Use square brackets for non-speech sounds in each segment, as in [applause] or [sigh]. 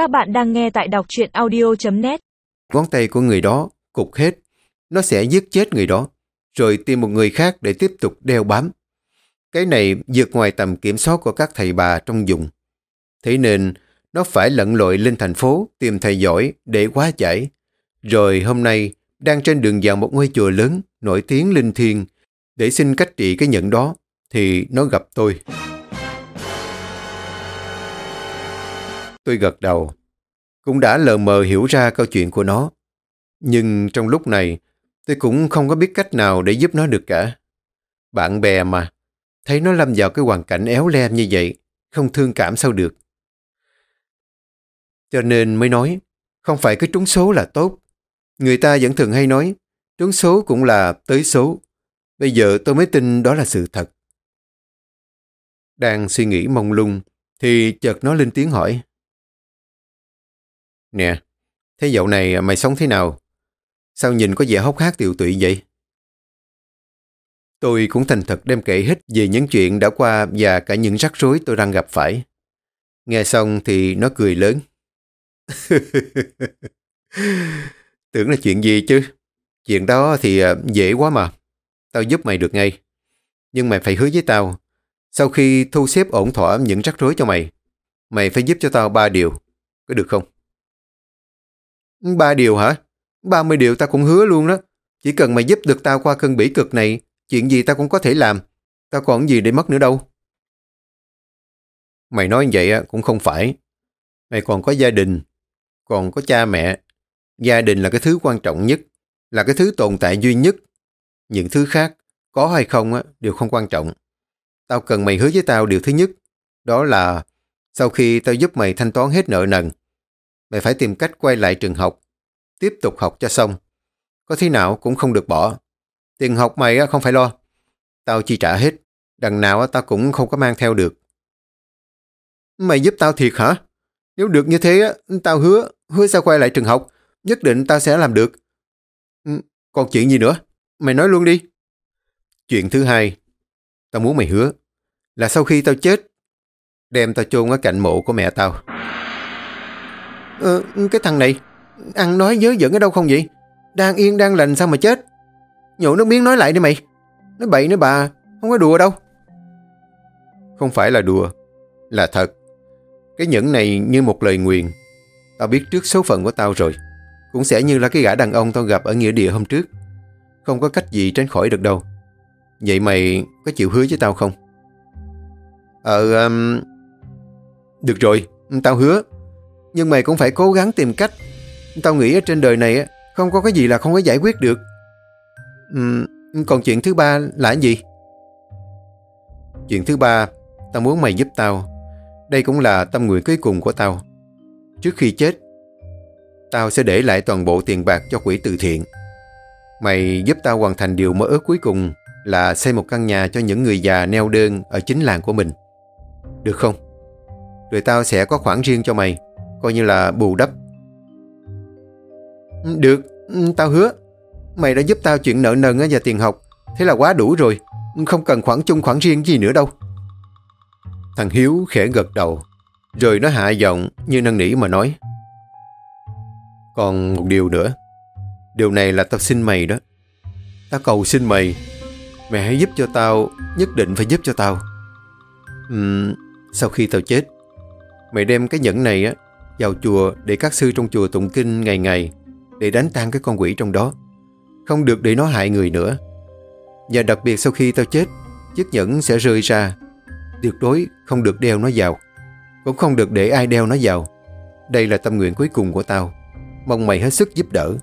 Các bạn đang nghe tại đọc truyện audio.net Ngón tay của người đó cục hết. Nó sẽ giết chết người đó, rồi tìm một người khác để tiếp tục đeo bám. Cái này vượt ngoài tầm kiểm soát của các thầy bà trong vùng. Thế nên, nó phải lẫn lội lên thành phố tìm thầy giỏi để quá giải. Rồi hôm nay, đang trên đường vào một ngôi chùa lớn, nổi tiếng linh thiêng, để xin cách trị cái nhận đó, thì nó gặp tôi. Tôi gật đầu, cũng đã lờ mờ hiểu ra câu chuyện của nó. Nhưng trong lúc này, tôi cũng không có biết cách nào để giúp nó được cả. Bạn bè mà, thấy nó lâm vào cái hoàn cảnh éo le như vậy, không thương cảm sao được. Cho nên mới nói, không phải cái trúng số là tốt. Người ta vẫn thường hay nói, trúng số cũng là tới số. Bây giờ tôi mới tin đó là sự thật. Đang suy nghĩ mông lung, thì chợt nó lên tiếng hỏi. Nè, thế dạo này mày sống thế nào? Sao nhìn có vẻ hốc hác tiều tụy vậy? Tôi cũng thành thật đem kể hết về những chuyện đã qua và cả những rắc rối tôi đang gặp phải. Nghe xong thì nó cười lớn. [laughs] Tưởng là chuyện gì chứ? Chuyện đó thì à, dễ quá mà. Tao giúp mày được ngay. Nhưng mày phải hứa với tao. Sau khi thu xếp ổn thỏa những rắc rối cho mày, mày phải giúp cho tao ba điều. Có được không? Ba điều hả? Ba mươi điều tao cũng hứa luôn đó. Chỉ cần mày giúp được tao qua cơn bỉ cực này, chuyện gì tao cũng có thể làm. Tao còn gì để mất nữa đâu. Mày nói vậy cũng không phải. Mày còn có gia đình, còn có cha mẹ. Gia đình là cái thứ quan trọng nhất, là cái thứ tồn tại duy nhất. Những thứ khác, có hay không đều không quan trọng. Tao cần mày hứa với tao điều thứ nhất, đó là sau khi tao giúp mày thanh toán hết nợ nần, mày phải tìm cách quay lại trường học, tiếp tục học cho xong. Có thế nào cũng không được bỏ. Tiền học mày không phải lo. Tao chi trả hết, đằng nào tao cũng không có mang theo được. Mày giúp tao thiệt hả? Nếu được như thế, tao hứa, hứa sẽ quay lại trường học, nhất định tao sẽ làm được. Ừ, còn chuyện gì nữa? Mày nói luôn đi. Chuyện thứ hai, tao muốn mày hứa, là sau khi tao chết, đem tao chôn ở cạnh mộ của mẹ tao. Ờ, cái thằng này, ăn nói dớ dẫn ở đâu không vậy? Đang yên đang lành sao mà chết? Nhổ nước miếng nói lại đi mày. Nói bậy nói bà, không có đùa đâu. Không phải là đùa, là thật. Cái nhẫn này như một lời nguyền. Tao biết trước số phận của tao rồi. Cũng sẽ như là cái gã đàn ông tao gặp ở nghĩa địa hôm trước. Không có cách gì tránh khỏi được đâu. Vậy mày có chịu hứa với tao không? Ờ, um... được rồi, tao hứa. Nhưng mày cũng phải cố gắng tìm cách. Tao nghĩ ở trên đời này không có cái gì là không có giải quyết được. Ừ, còn chuyện thứ ba là gì? Chuyện thứ ba, tao muốn mày giúp tao. Đây cũng là tâm nguyện cuối cùng của tao. Trước khi chết, tao sẽ để lại toàn bộ tiền bạc cho quỹ từ thiện. Mày giúp tao hoàn thành điều mơ ước cuối cùng là xây một căn nhà cho những người già neo đơn ở chính làng của mình. Được không? Rồi tao sẽ có khoản riêng cho mày, coi như là bù đắp. Ừ, được, ừ, tao hứa. Mày đã giúp tao chuyện nợ nần và tiền học, thế là quá đủ rồi. Không cần khoản chung khoản riêng gì nữa đâu. Thằng Hiếu khẽ gật đầu, rồi nó hạ giọng như năn nỉ mà nói. Còn một điều nữa, điều này là tao xin mày đó. Tao cầu xin mày mày hãy giúp cho tao, nhất định phải giúp cho tao. Uhm, sau khi tao chết, mày đem cái nhẫn này á vào chùa để các sư trong chùa tụng kinh ngày ngày để đánh tan cái con quỷ trong đó. Không được để nó hại người nữa. Và đặc biệt sau khi tao chết, chiếc nhẫn sẽ rơi ra. Tuyệt đối không được đeo nó vào. Cũng không được để ai đeo nó vào. Đây là tâm nguyện cuối cùng của tao. Mong mày hết sức giúp đỡ.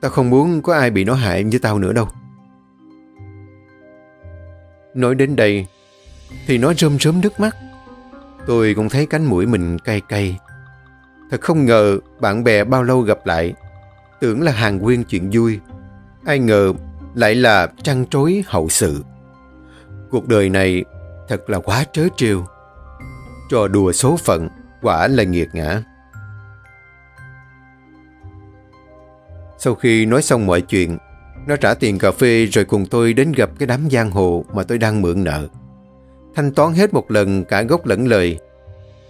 Tao không muốn có ai bị nó hại như tao nữa đâu. Nói đến đây, thì nó rơm rớm nước mắt. Tôi cũng thấy cánh mũi mình cay cay. Thật không ngờ bạn bè bao lâu gặp lại, tưởng là hàng nguyên chuyện vui. Ai ngờ lại là trăn trối hậu sự. Cuộc đời này thật là quá trớ trêu. Trò đùa số phận quả là nghiệt ngã. Sau khi nói xong mọi chuyện, nó trả tiền cà phê rồi cùng tôi đến gặp cái đám giang hồ mà tôi đang mượn nợ. Thanh toán hết một lần cả gốc lẫn lời.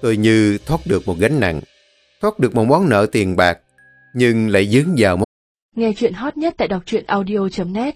Tôi như thoát được một gánh nặng thoát được một món nợ tiền bạc, nhưng lại dướng vào một... Nghe chuyện hot nhất tại đọc truyện audio.net